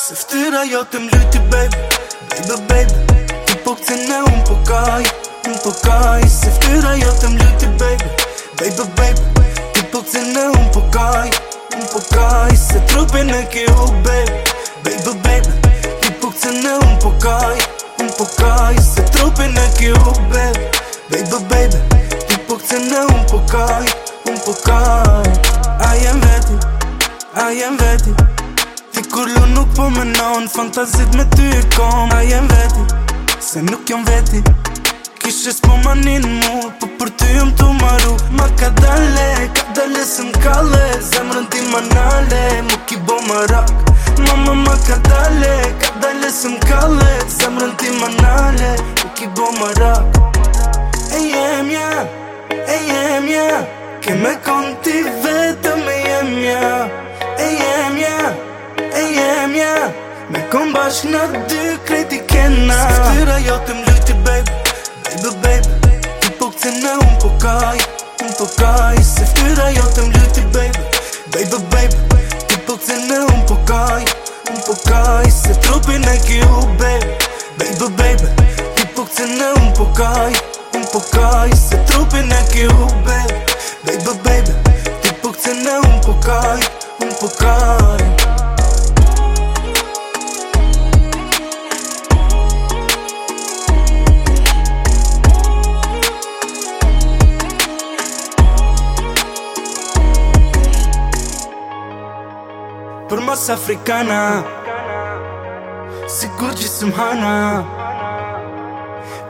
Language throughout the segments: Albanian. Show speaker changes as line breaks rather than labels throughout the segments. Se ftyra jo të baby Baby baby Ti po këtë në unë um po kaj Unë um Se ftyra jo të baby Baby baby Ti po këtë në unë um po kaj Unë po Se trupin në ki u baby Baby baby Ti po në unë po kaj Unë po kaj Se trupin në ki u baby Baby baby Ti po këtë në unë po kaj Unë I am vetë I am vetë Kur lu nuk po me naun Fantazit me ty e kom A jem veti Se nuk jom veti Kishes po ma nin mu Po për ty jom të maru Ma ka dale Ka dale se m'kale Zemrën ti ma nale Mu ki bo ma rak Ma ma ma ka dale Ka dale se m'kale Zemrën ti ma nale Mu ki bo ma rak E jem ja E jem ja Ke me kon ti vetëm E jem ja E jem ja Yeah e Me kom bashk në dy kreti kena Së këtyra jo të mlujti baby Baby baby Ti po këtë në unë po kaj Unë po kaj Së këtyra jo të mlujti baby Baby baby Ti po këtë në unë po kaj Unë po kaj Se trupin e kju baby Baby baby Ti po këtë në unë po kaj Unë po kaj Se trupin e kju baby Baby baby Ti po këtë po kaj Unë kaj Për mas afrikana Sigur që së mhana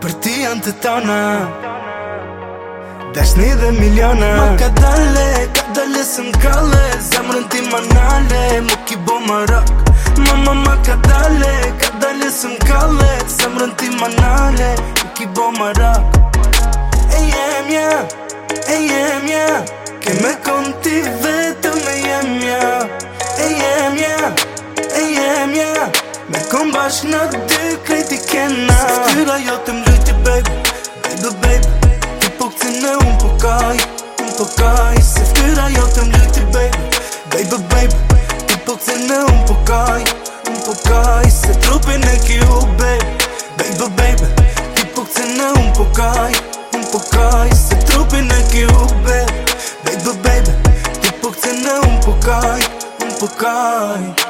Për ti janë të tona Dashni dhe miliona Ma ka dale, ka dale së mkale Zemrën ti ma nale, mu ki bo ma rak Ma ma ma ka dale, ka dale së mkale Zemrën ti ma nale, mu ki bo ma rak Me kom bashk në dy krejt i kena Styra baby Baby baby Ti po këti në unë po, po Se fkyra jo të mlyti baby Baby baby Ti po të në unë po Unë po Se trupin e kjo baby Baby baby Ti po këti në unë Se trupin e kjo baby Baby baby Ti po këti në unë